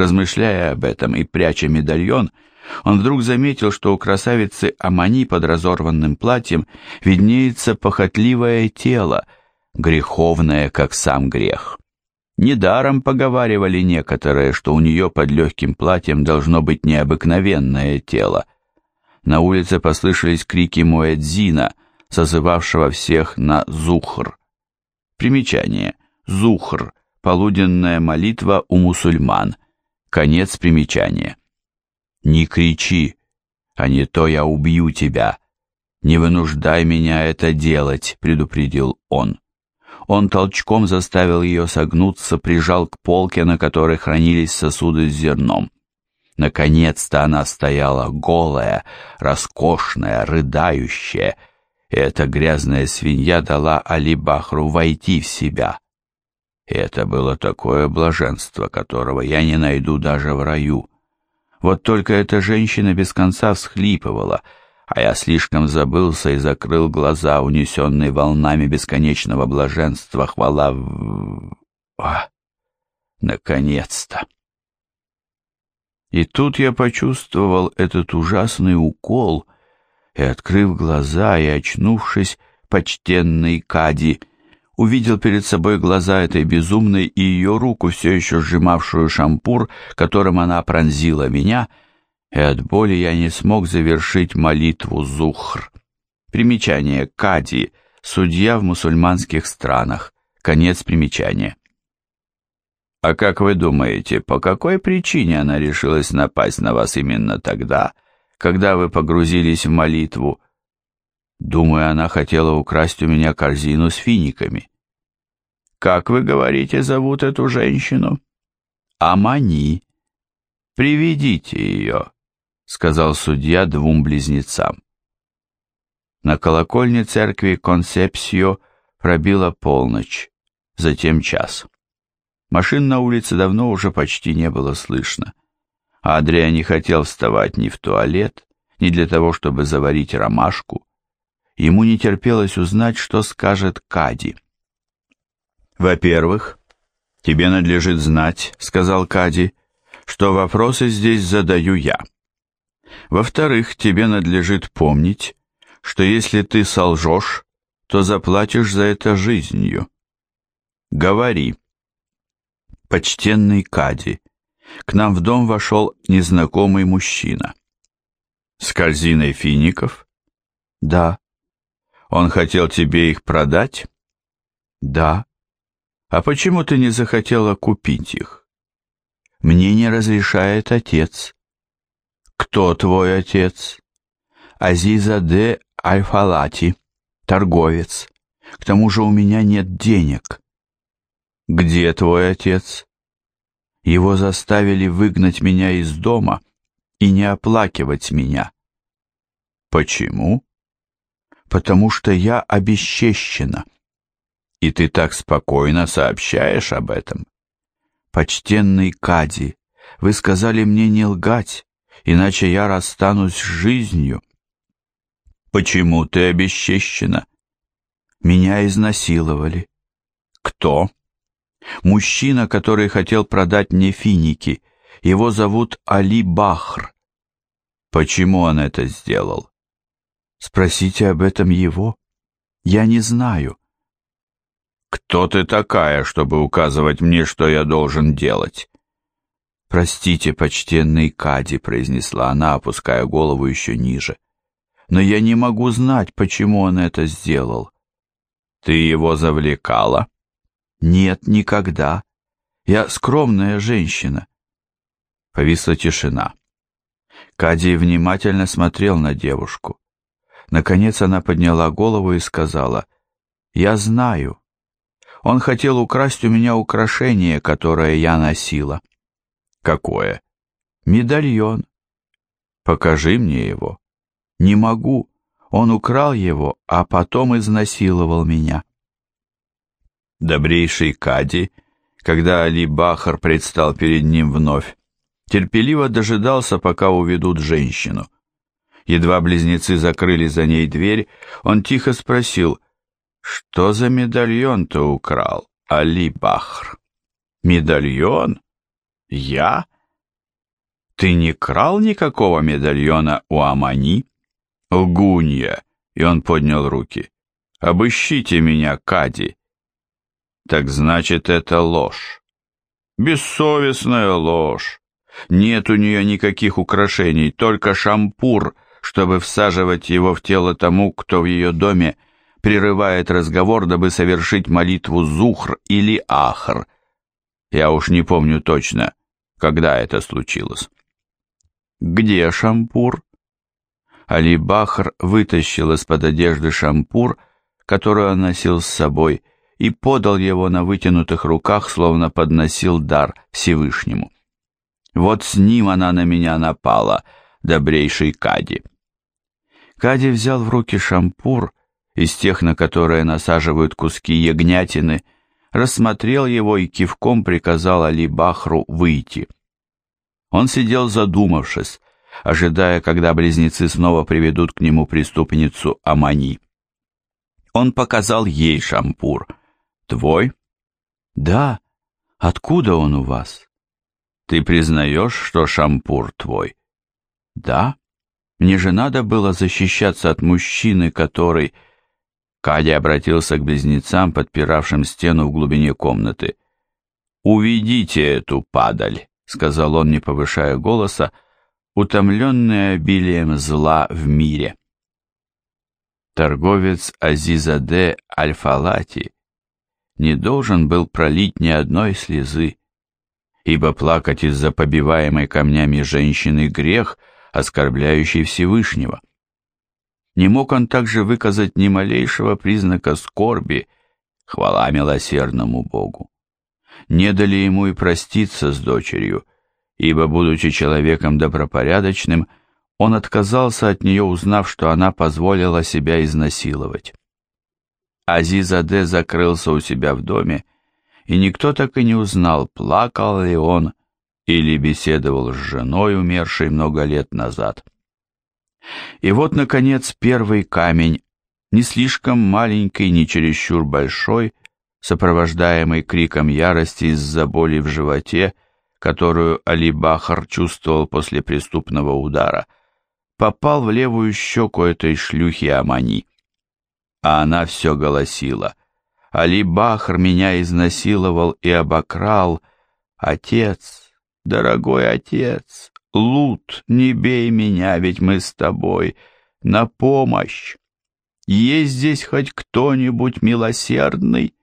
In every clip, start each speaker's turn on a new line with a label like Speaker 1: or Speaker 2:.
Speaker 1: Размышляя об этом и пряча медальон, он вдруг заметил, что у красавицы Амани под разорванным платьем виднеется похотливое тело, греховное, как сам грех. Недаром поговаривали некоторые, что у нее под легким платьем должно быть необыкновенное тело. На улице послышались крики Муэдзина, созывавшего всех на Зухр. Примечание. Зухр. Полуденная молитва у мусульман. Конец примечания. «Не кричи, а не то я убью тебя. Не вынуждай меня это делать», — предупредил он. Он толчком заставил ее согнуться, прижал к полке, на которой хранились сосуды с зерном. Наконец-то она стояла голая, роскошная, рыдающая, и эта грязная свинья дала Алибахру войти в себя. Это было такое блаженство, которого я не найду даже в раю. Вот только эта женщина без конца всхлипывала, а я слишком забылся и закрыл глаза, унесенные волнами бесконечного блаженства, хвала в... А, наконец-то! И тут я почувствовал этот ужасный укол, и, открыв глаза и очнувшись, почтенный Кади, увидел перед собой глаза этой безумной и ее руку, все еще сжимавшую шампур, которым она пронзила меня, и от боли я не смог завершить молитву Зухр. Примечание Кади, судья в мусульманских странах. Конец примечания. А как вы думаете, по какой причине она решилась напасть на вас именно тогда, когда вы погрузились в молитву? Думаю, она хотела украсть у меня корзину с финиками. Как вы говорите, зовут эту женщину? Амани. Приведите ее, сказал судья двум близнецам. На колокольне церкви Консепсио пробила полночь, затем час. Машин на улице давно уже почти не было слышно. Адрия не хотел вставать ни в туалет, ни для того, чтобы заварить ромашку. Ему не терпелось узнать, что скажет Кади. «Во-первых, тебе надлежит знать, — сказал Кади, — что вопросы здесь задаю я. Во-вторых, тебе надлежит помнить, что если ты солжешь, то заплатишь за это жизнью. Говори» почтенный Кади, к нам в дом вошел незнакомый мужчина. С корзиной фиников? Да. Он хотел тебе их продать? Да. А почему ты не захотела купить их? Мне не разрешает отец. Кто твой отец? Азиза де Альфалати, торговец. К тому же у меня нет денег. «Где твой отец?» Его заставили выгнать меня из дома и не оплакивать меня. Почему? Потому что я обесчещена. И ты так спокойно сообщаешь об этом. Почтенный Кади, вы сказали мне не лгать, иначе я расстанусь с жизнью. Почему ты обесчещена? Меня изнасиловали. Кто? Мужчина, который хотел продать мне финики, его зовут Али Бахр. Почему он это сделал? Спросите об этом его. Я не знаю. Кто ты такая, чтобы указывать мне, что я должен делать? Простите, почтенный Кади, произнесла она, опуская голову еще ниже. Но я не могу знать, почему он это сделал. Ты его завлекала? Нет, никогда. Я скромная женщина. Повисла тишина. Кадий внимательно смотрел на девушку. Наконец она подняла голову и сказала, «Я знаю. Он хотел украсть у меня украшение, которое я носила». «Какое?» «Медальон». «Покажи мне его». «Не могу. Он украл его, а потом изнасиловал меня». Добрейший Кади, когда Али Бахар предстал перед ним вновь, терпеливо дожидался, пока уведут женщину. Едва близнецы закрыли за ней дверь, он тихо спросил, «Что за медальон ты украл, Али Бахр?» «Медальон? Я?» Ты не крал никакого медальона у Амани? Лгунья. И он поднял руки. Обыщите меня, Кади. Так значит, это ложь. Бессовестная ложь. Нет у нее никаких украшений, только шампур, чтобы всаживать его в тело тому, кто в ее доме прерывает разговор, дабы совершить молитву Зухр или Ахр. Я уж не помню точно, когда это случилось. «Где шампур?» Али Бахр вытащил из-под одежды шампур, который он носил с собой, и подал его на вытянутых руках, словно подносил дар Всевышнему. «Вот с ним она на меня напала, добрейший Кади». Кади взял в руки шампур, из тех, на которые насаживают куски ягнятины, рассмотрел его и кивком приказал Али Бахру выйти. Он сидел задумавшись, ожидая, когда близнецы снова приведут к нему преступницу Амани. Он показал ей шампур. «Твой?» «Да. Откуда он у вас?» «Ты признаешь, что шампур твой?» «Да. Мне же надо было защищаться от мужчины, который...» Кадя обратился к близнецам, подпиравшим стену в глубине комнаты. «Уведите эту падаль!» сказал он, не повышая голоса, утомленный обилием зла в мире. Торговец Азизаде Аль-Фалати не должен был пролить ни одной слезы, ибо плакать из-за побиваемой камнями женщины грех, оскорбляющий Всевышнего. Не мог он также выказать ни малейшего признака скорби, хвала милосердному Богу не дали ему и проститься с дочерью, ибо, будучи человеком добропорядочным, он отказался от нее, узнав, что она позволила себя изнасиловать. Азизаде закрылся у себя в доме, и никто так и не узнал, плакал ли он или беседовал с женой, умершей много лет назад. И вот, наконец, первый камень, не слишком маленький, не чересчур большой, сопровождаемый криком ярости из-за боли в животе, которую Али Бахар чувствовал после преступного удара, попал в левую щеку этой шлюхи Амани. А она все голосила. «Али Бахр меня изнасиловал и обокрал. Отец, дорогой отец, Лут, не бей меня, ведь мы с тобой. На помощь! Есть здесь хоть кто-нибудь милосердный?»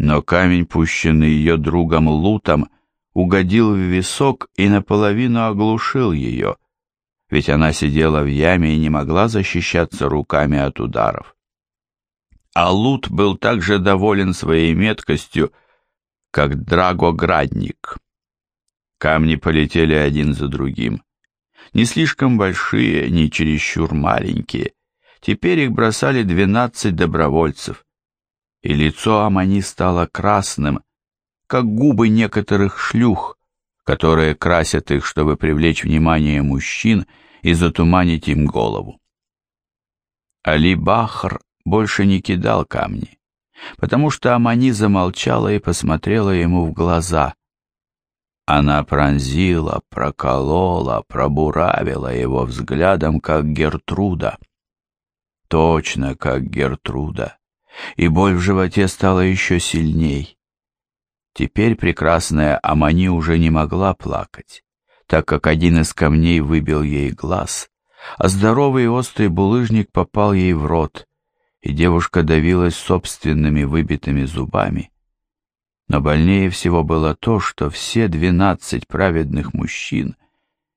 Speaker 1: но камень, пущенный ее другом Лутом, угодил в висок и наполовину оглушил ее, ведь она сидела в яме и не могла защищаться руками от ударов. А Лут был также доволен своей меткостью, как Драгоградник. Камни полетели один за другим. Не слишком большие, не чересчур маленькие. Теперь их бросали двенадцать добровольцев и лицо Амани стало красным, как губы некоторых шлюх, которые красят их, чтобы привлечь внимание мужчин и затуманить им голову. Али Бахр больше не кидал камни, потому что Амани замолчала и посмотрела ему в глаза. Она пронзила, проколола, пробуравила его взглядом, как Гертруда. Точно как Гертруда и боль в животе стала еще сильней. Теперь прекрасная Амани уже не могла плакать, так как один из камней выбил ей глаз, а здоровый и острый булыжник попал ей в рот, и девушка давилась собственными выбитыми зубами. Но больнее всего было то, что все двенадцать праведных мужчин,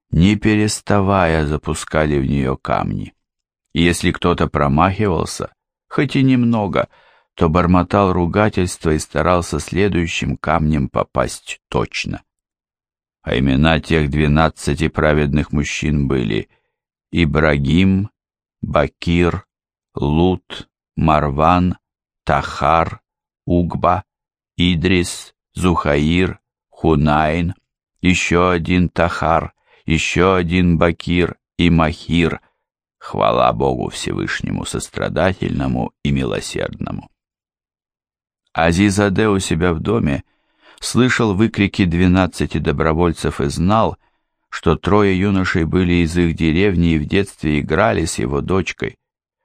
Speaker 1: не переставая, запускали в нее камни. И если кто-то промахивался, хоть и немного, то бормотал ругательство и старался следующим камнем попасть точно. А имена тех двенадцати праведных мужчин были Ибрагим, Бакир, Лут, Марван, Тахар, Угба, Идрис, Зухаир, Хунайн, еще один Тахар, еще один Бакир и Махир — Хвала Богу Всевышнему, сострадательному и милосердному. Азизаде у себя в доме слышал выкрики двенадцати добровольцев и знал, что трое юношей были из их деревни и в детстве играли с его дочкой,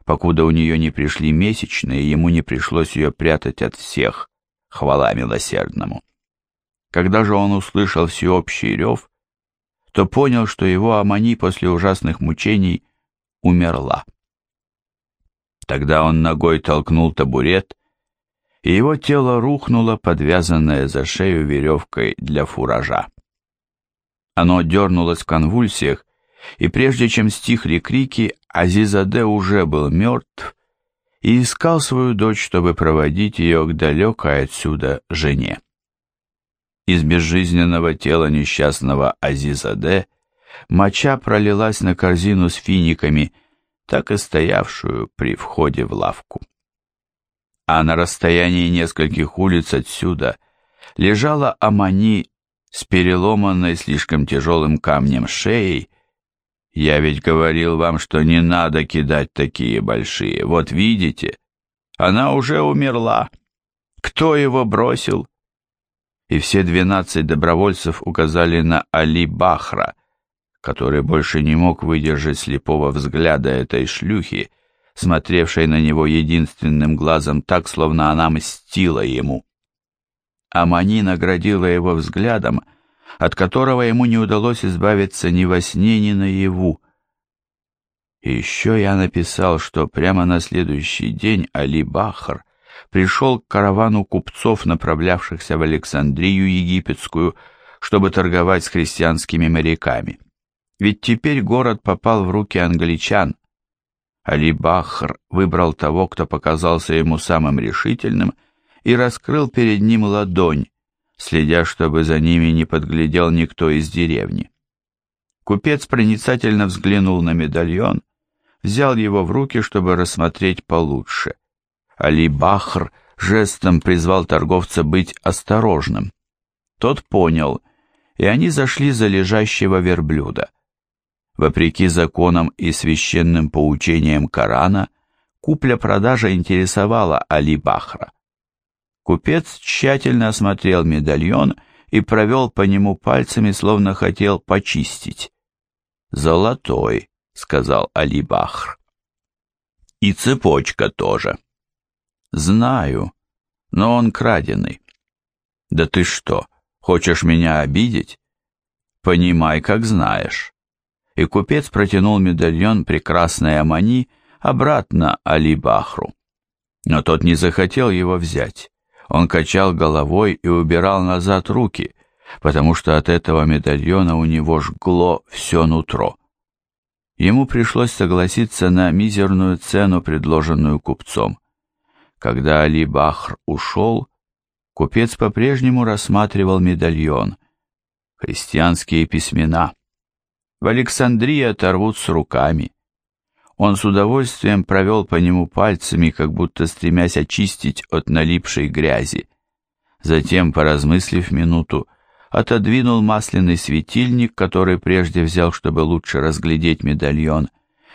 Speaker 1: покуда у нее не пришли месячные, ему не пришлось ее прятать от всех, хвала милосердному. Когда же он услышал всеобщий рев, то понял, что его Амани после ужасных мучений умерла. Тогда он ногой толкнул табурет, и его тело рухнуло, подвязанное за шею веревкой для фуража. Оно дернулось в конвульсиях, и прежде чем стихли крики, Азизаде уже был мертв и искал свою дочь, чтобы проводить ее к далекой отсюда жене. Из безжизненного тела несчастного Азизаде моча пролилась на корзину с финиками, так и стоявшую при входе в лавку. А на расстоянии нескольких улиц отсюда лежала Амани с переломанной слишком тяжелым камнем шеей. Я ведь говорил вам, что не надо кидать такие большие. Вот видите, она уже умерла. Кто его бросил? и все двенадцать добровольцев указали на Али Бахра, который больше не мог выдержать слепого взгляда этой шлюхи, смотревшей на него единственным глазом так, словно она мстила ему. Амани наградила его взглядом, от которого ему не удалось избавиться ни во сне, ни наяву. И еще я написал, что прямо на следующий день Али Бахр пришел к каравану купцов, направлявшихся в Александрию Египетскую, чтобы торговать с христианскими моряками. Ведь теперь город попал в руки англичан. Али Бахр выбрал того, кто показался ему самым решительным, и раскрыл перед ним ладонь, следя, чтобы за ними не подглядел никто из деревни. Купец проницательно взглянул на медальон, взял его в руки, чтобы рассмотреть получше — Али Бахр жестом призвал торговца быть осторожным. Тот понял, и они зашли за лежащего верблюда. Вопреки законам и священным поучениям Корана, купля-продажа интересовала Али Бахра. Купец тщательно осмотрел медальон и провел по нему пальцами, словно хотел почистить. «Золотой», — сказал Али Бахр. «И цепочка тоже». Знаю, но он краденый. Да ты что, хочешь меня обидеть? Понимай, как знаешь. И купец протянул медальон прекрасной Амани обратно Али-Бахру. Но тот не захотел его взять. Он качал головой и убирал назад руки, потому что от этого медальона у него жгло все нутро. Ему пришлось согласиться на мизерную цену, предложенную купцом. Когда Али Бахр ушел, купец по-прежнему рассматривал медальон. Христианские письмена. В Александрии оторвут с руками. Он с удовольствием провел по нему пальцами, как будто стремясь очистить от налипшей грязи. Затем, поразмыслив минуту, отодвинул масляный светильник, который прежде взял, чтобы лучше разглядеть медальон,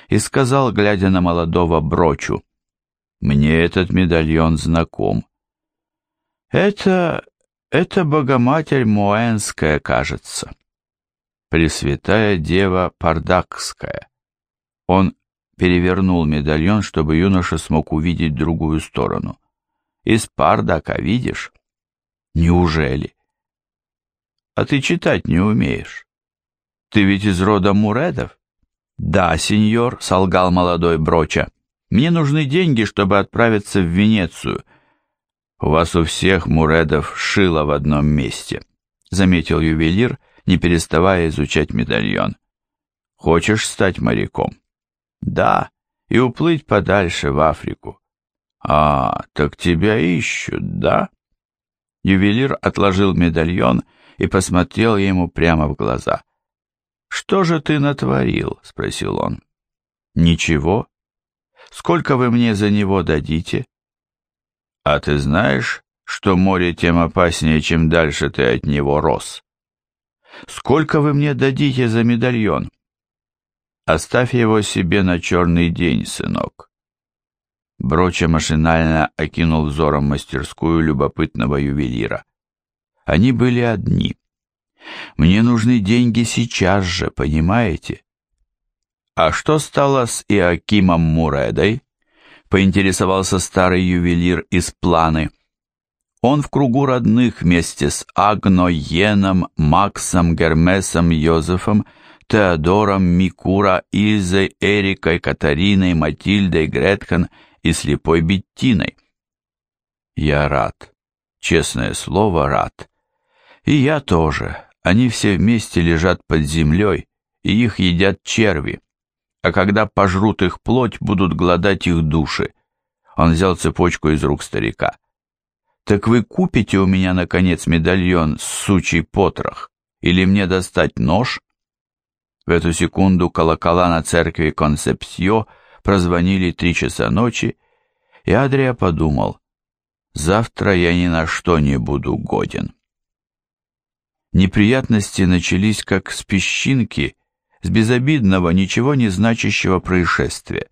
Speaker 1: и сказал, глядя на молодого брочу, мне этот медальон знаком. Это... это Богоматерь Муэнская, кажется. Пресвятая Дева Пардакская. Он перевернул медальон, чтобы юноша смог увидеть другую сторону. Из Пардака, видишь? Неужели? А ты читать не умеешь. Ты ведь из рода Муредов? Да, сеньор, солгал молодой Броча. Мне нужны деньги, чтобы отправиться в Венецию. У вас у всех муредов шило в одном месте, заметил ювелир, не переставая изучать медальон. Хочешь стать моряком? Да, и уплыть подальше в Африку. А, так тебя ищут, да? Ювелир отложил медальон и посмотрел ему прямо в глаза. «Что же ты натворил?» — спросил он. «Ничего. Сколько вы мне за него дадите? А ты знаешь, что море тем опаснее, чем дальше ты от него рос? Сколько вы мне дадите за медальон? Оставь его себе на черный день, сынок. Броча машинально окинул взором мастерскую любопытного ювелира. Они были одни. Мне нужны деньги сейчас же, понимаете? А что стало с Иакимом Муредой? Поинтересовался старый ювелир из планы. Он в кругу родных вместе с Агно, Йеном, Максом, Гермесом, Йозефом, Теодором, Микура, Изой, Эрикой, Катариной, Матильдой, Гретхен и слепой Беттиной. Я рад. Честное слово, рад. И я тоже. Они все вместе лежат под землей, и их едят черви. А когда пожрут их плоть, будут гладать их души. Он взял цепочку из рук старика. «Так вы купите у меня, наконец, медальон с сучий потрох? Или мне достать нож?» В эту секунду колокола на церкви Консепсьо прозвонили три часа ночи, и Адрия подумал, «Завтра я ни на что не буду годен». Неприятности начались как с песчинки, с безобидного, ничего не значащего происшествия.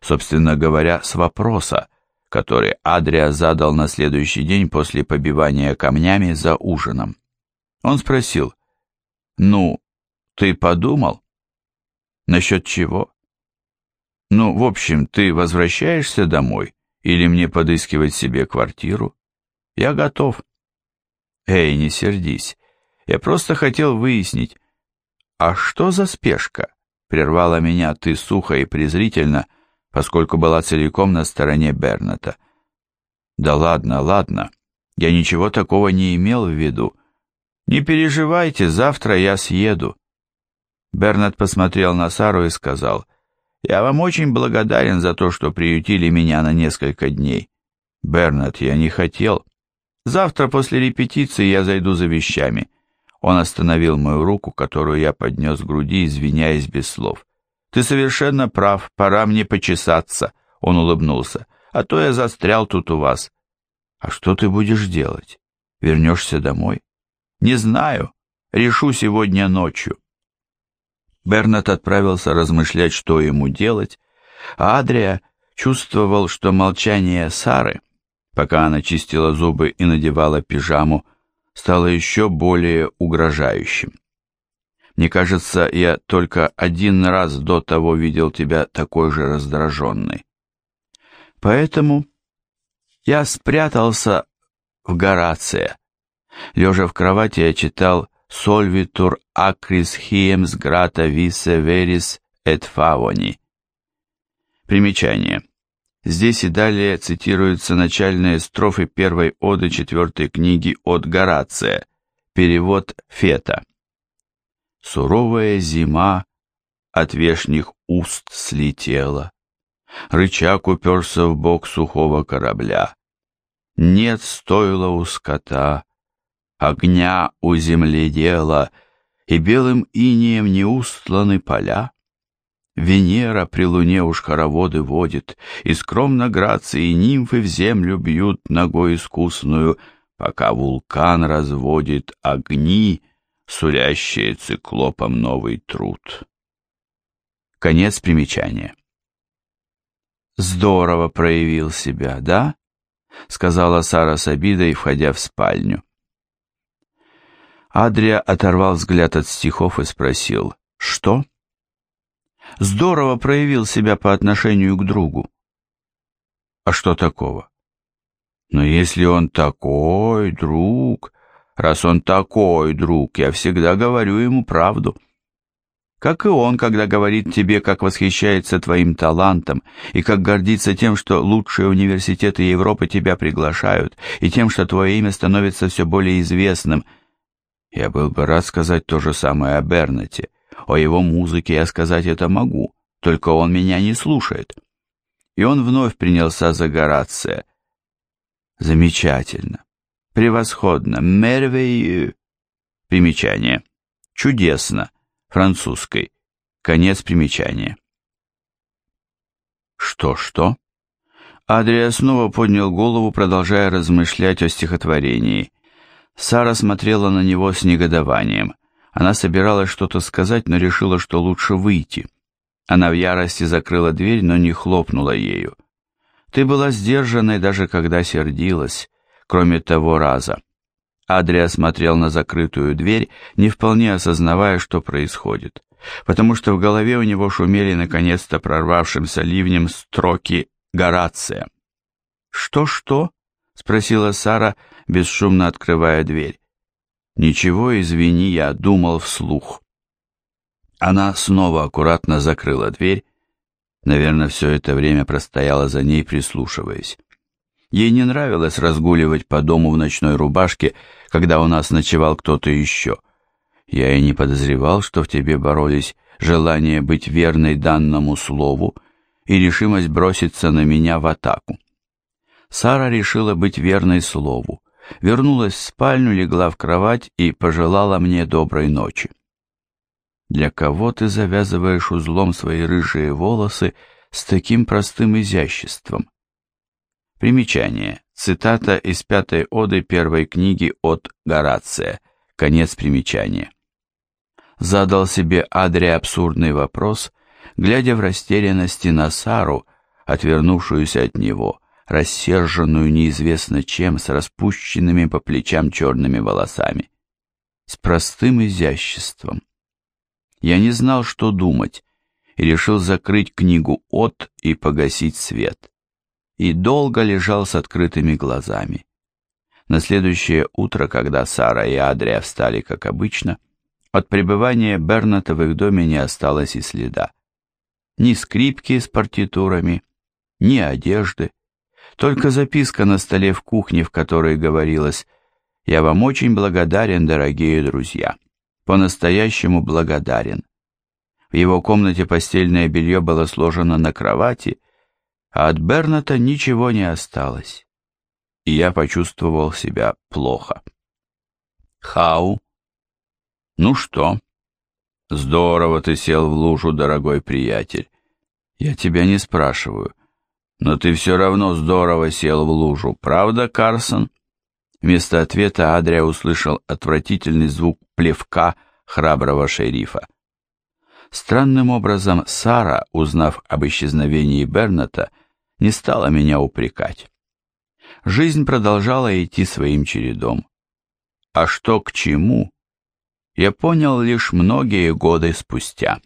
Speaker 1: Собственно говоря, с вопроса, который Адрия задал на следующий день после побивания камнями за ужином. Он спросил, «Ну, ты подумал?» «Насчет чего?» «Ну, в общем, ты возвращаешься домой или мне подыскивать себе квартиру?» «Я готов». «Эй, не сердись. Я просто хотел выяснить, а что за спешка?» Прервала меня ты сухо и презрительно, поскольку была целиком на стороне Берната. «Да ладно, ладно, я ничего такого не имел в виду. Не переживайте, завтра я съеду». Бернат посмотрел на Сару и сказал, «Я вам очень благодарен за то, что приютили меня на несколько дней. Бернат, я не хотел. Завтра после репетиции я зайду за вещами». Он остановил мою руку, которую я поднес к груди, извиняясь без слов. «Ты совершенно прав, пора мне почесаться», — он улыбнулся, «а то я застрял тут у вас». «А что ты будешь делать? Вернешься домой?» «Не знаю. Решу сегодня ночью». Бернат отправился размышлять, что ему делать, а Адрия чувствовал, что молчание Сары, пока она чистила зубы и надевала пижаму, стало еще более угрожающим. Мне кажется, я только один раз до того видел тебя такой же раздраженной. Поэтому я спрятался в Горация. Лежа в кровати, я читал «Сольвитур акрис хиемс грата висе верис эт фавони». Примечание. Здесь и далее цитируются начальные строфы первой оды четвертой книги от Горация, перевод Фета. Суровая зима от вешних уст слетела, Рычаг уперся в бок сухого корабля. Нет стойла у скота, огня у земли дела, И белым инеем не устланы поля. Венера при луне уж хороводы водит, И скромно грации нимфы в землю бьют ногой искусную, Пока вулкан разводит огни, сулящие циклопом новый труд. Конец примечания. «Здорово проявил себя, да?» — сказала Сара с обидой, входя в спальню. Адрия оторвал взгляд от стихов и спросил, «Что?» «Здорово проявил себя по отношению к другу». «А что такого?» «Но если он такой друг, Раз он такой друг, я всегда говорю ему правду. Как и он, когда говорит тебе, как восхищается твоим талантом, и как гордится тем, что лучшие университеты Европы тебя приглашают, и тем, что твое имя становится все более известным. Я был бы рад сказать то же самое о Бернете. О его музыке я сказать это могу, только он меня не слушает. И он вновь принялся за Горация. Замечательно. Превосходно. Мервей... Примечание. Чудесно. Французской. Конец примечания. Что-что? Адрия снова поднял голову, продолжая размышлять о стихотворении. Сара смотрела на него с негодованием. Она собиралась что-то сказать, но решила, что лучше выйти. Она в ярости закрыла дверь, но не хлопнула ею. «Ты была сдержанной, даже когда сердилась кроме того раза. Адриа смотрел на закрытую дверь, не вполне осознавая, что происходит, потому что в голове у него шумели наконец-то прорвавшимся ливнем строки Горация. «Что-что?» — спросила Сара, бесшумно открывая дверь. «Ничего, извини, я думал вслух». Она снова аккуратно закрыла дверь, наверное, все это время простояла за ней, прислушиваясь. Ей не нравилось разгуливать по дому в ночной рубашке, когда у нас ночевал кто-то еще. Я и не подозревал, что в тебе боролись желание быть верной данному слову и решимость броситься на меня в атаку. Сара решила быть верной слову, вернулась в спальню, легла в кровать и пожелала мне доброй ночи. Для кого ты завязываешь узлом свои рыжие волосы с таким простым изяществом? Примечание. Цитата из пятой оды первой книги от Горация. Конец примечания. Задал себе Адри абсурдный вопрос, глядя в растерянности на Сару, отвернувшуюся от него, рассерженную неизвестно чем, с распущенными по плечам черными волосами. С простым изяществом. Я не знал, что думать, и решил закрыть книгу от и погасить свет. И долго лежал с открытыми глазами. На следующее утро, когда Сара и Адрия встали, как обычно, от пребывания Берната в их доме не осталось и следа. Ни скрипки с партитурами, ни одежды, только записка на столе в кухне, в которой говорилось «Я вам очень благодарен, дорогие друзья, по-настоящему благодарен». В его комнате постельное белье было сложено на кровати, а от Берната ничего не осталось. И я почувствовал себя плохо. Хау. Ну что? Здорово ты сел в лужу, дорогой приятель. Я тебя не спрашиваю. Но ты все равно здорово сел в лужу, правда, Карсон? Вместо ответа Адрия услышал отвратительный звук плевка храброго шерифа. Странным образом Сара, узнав об исчезновении Берната, не стала меня упрекать. Жизнь продолжала идти своим чередом. А что к чему, я понял лишь многие годы спустя.